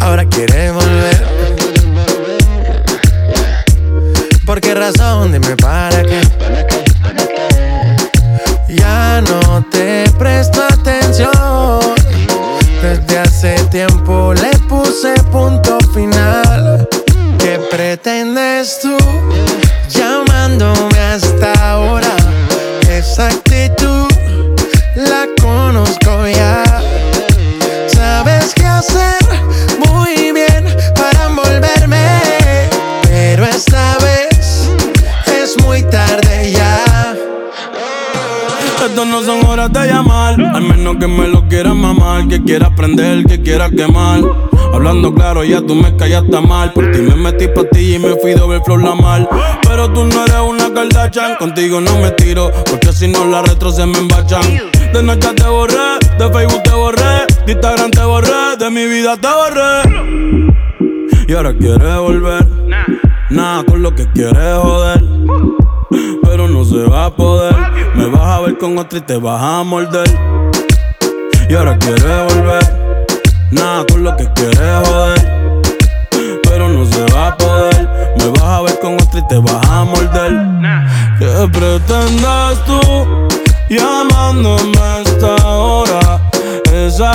Ahora quiere volver. ¿Por qué razón? Dime para qué. Ya no te presto atención. Desde hace tiempo le puse punto final. ¿Qué pretendes tú llamándome hasta ahora? Esa actitud la conozco ya. Sabes qué hacer muy bien para envolverme. Pero esta vez es muy tarde ya. Estas no son horas de llamar, al menos que me lo quieras mamar, que quieras prender, que quieras quemar. Hablando claro, ya tú me callaste mal. Por ti me metí ti y me fui doble flor la mal. Pero tú no eres una Kardashian, contigo no me tiro, porque si no la retro se me embachan. De noche te borré, de Facebook te borré, de Instagram te borré, de mi vida te borré. Y ahora quieres volver, nada con lo que quieres joder. Pero no se va a poder. Me vas a ver con otra y te vas a morder. Y ahora quieres volver. Nada con lo que quieres joder. Pero no se va a poder. Me vas a ver con otra y te vas a morder. ¿Qué pretendes tú llamándome a esta hora? Esa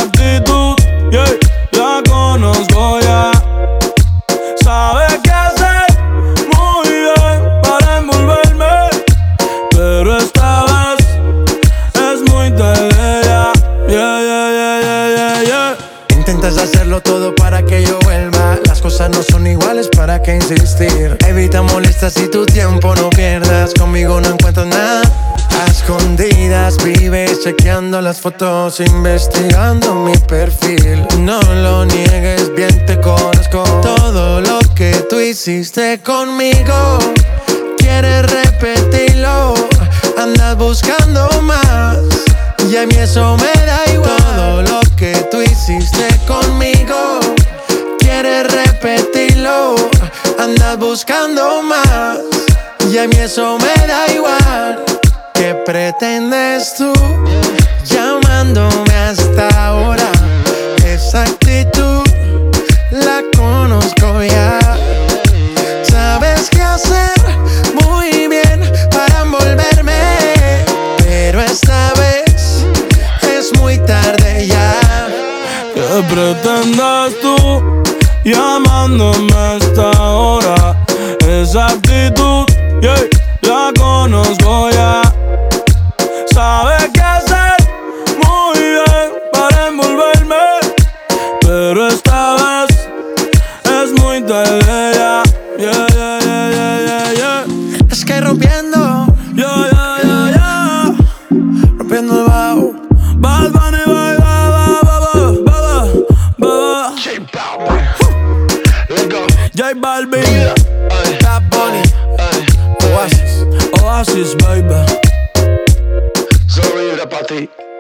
para que yo vuelva. Las cosas no son iguales, ¿para qué insistir? Evita molestas y tu tiempo no pierdas. Conmigo no encuentro nada. A escondidas vives chequeando las fotos, investigando mi perfil. No lo niegues, bien te conozco. Todo lo que tú hiciste conmigo, quieres repetirlo. Andas buscando más, y a mí eso me da Buscando más, y a mí eso me da igual. ¿Qué pretendes tú llamándome hasta ahora? Esa actitud la conozco ya. Sabes qué hacer muy bien para envolverme. Pero esta vez es muy tarde ya. ¿Qué pretendes tú llamándome a esta qué hacer muy bien para envolverme. Pero esta vez es muy tarde ya. Yeah, yeah, yeah, yeah, yeah, yeah. Es que rompiendo, Yeah, yeah, yeah, yeah. rompiendo el bajo. Bad Bunny, bye, bye, bye, bye, bye. J Balvin. Let's go. J Balvin, Bad Bunny. Oasis. Oasis, baby. সাথেই